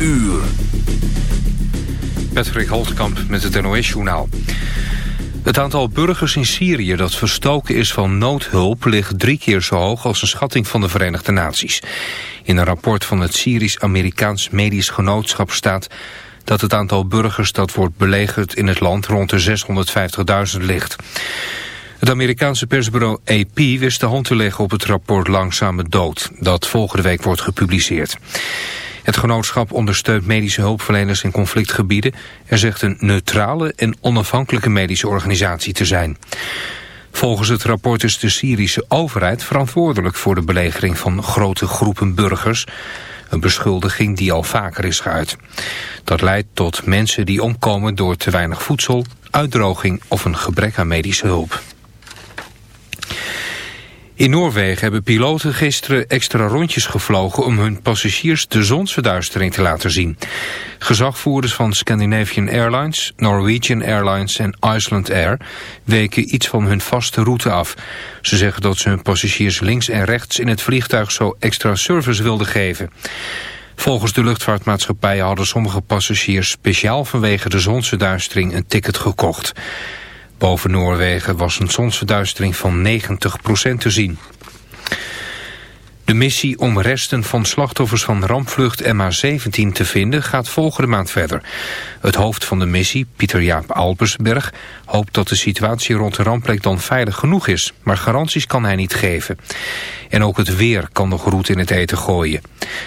uur. Patrick Holtkamp met het NOS-journaal. Het aantal burgers in Syrië dat verstoken is van noodhulp... ligt drie keer zo hoog als een schatting van de Verenigde Naties. In een rapport van het Syrisch-Amerikaans Medisch Genootschap staat... dat het aantal burgers dat wordt belegerd in het land rond de 650.000 ligt. Het Amerikaanse persbureau AP wist de hand te leggen op het rapport Langzame Dood... dat volgende week wordt gepubliceerd. Het genootschap ondersteunt medische hulpverleners in conflictgebieden... en zegt een neutrale en onafhankelijke medische organisatie te zijn. Volgens het rapport is de Syrische overheid verantwoordelijk voor de belegering van grote groepen burgers... Een beschuldiging die al vaker is geuit. Dat leidt tot mensen die omkomen door te weinig voedsel, uitdroging of een gebrek aan medische hulp. In Noorwegen hebben piloten gisteren extra rondjes gevlogen om hun passagiers de zonsverduistering te laten zien. Gezagvoerders van Scandinavian Airlines, Norwegian Airlines en Iceland Air weken iets van hun vaste route af. Ze zeggen dat ze hun passagiers links en rechts in het vliegtuig zo extra service wilden geven. Volgens de luchtvaartmaatschappij hadden sommige passagiers speciaal vanwege de zonsverduistering een ticket gekocht. Boven Noorwegen was een zonsverduistering van 90% te zien. De missie om resten van slachtoffers van rampvlucht MH17 te vinden gaat volgende maand verder. Het hoofd van de missie, Pieter Jaap Alpersberg, hoopt dat de situatie rond de rampplek dan veilig genoeg is. Maar garanties kan hij niet geven. En ook het weer kan nog roet in het eten gooien.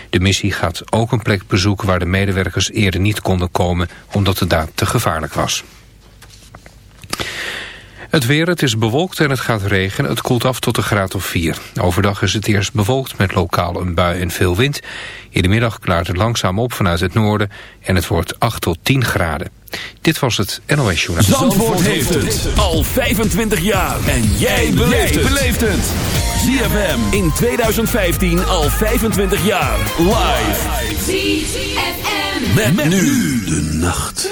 De missie gaat ook een plek bezoeken waar de medewerkers eerder niet konden komen omdat het daar te gevaarlijk was. Het weer, het is bewolkt en het gaat regenen. Het koelt af tot een graad of 4. Overdag is het eerst bewolkt met lokaal een bui en veel wind. In de middag klaart het langzaam op vanuit het noorden en het wordt 8 tot 10 graden. Dit was het NOS Journaal. Zandvoort, heeft het al 25 jaar. En jij beleeft het. ZFM in 2015 al 25 jaar. Live. ZFM. met nu de nacht.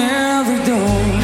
every door.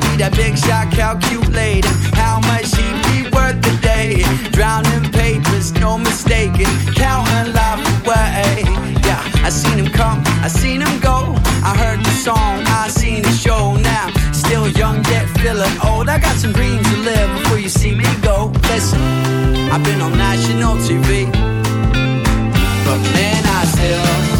be that big shot calculating how much he be worth a day. Drowning papers, no mistaking, counting life away. Yeah, I seen him come, I seen him go. I heard the song, I seen the show now. Still young yet feeling old. I got some dreams to live before you see me go. Listen, I've been on national TV, but man, I still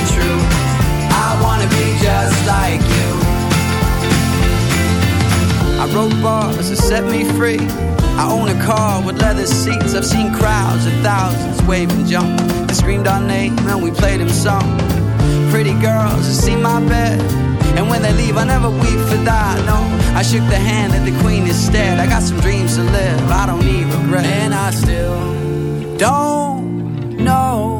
untrue. I wanna be just like you. I wrote bars that set me free. I own a car with leather seats. I've seen crowds of thousands wave and jump. They screamed our name and we played them song. Pretty girls that see my bed. And when they leave, I never weep for that. No, I shook the hand of the queen instead. I got some dreams to live. I don't need regret. And I still don't know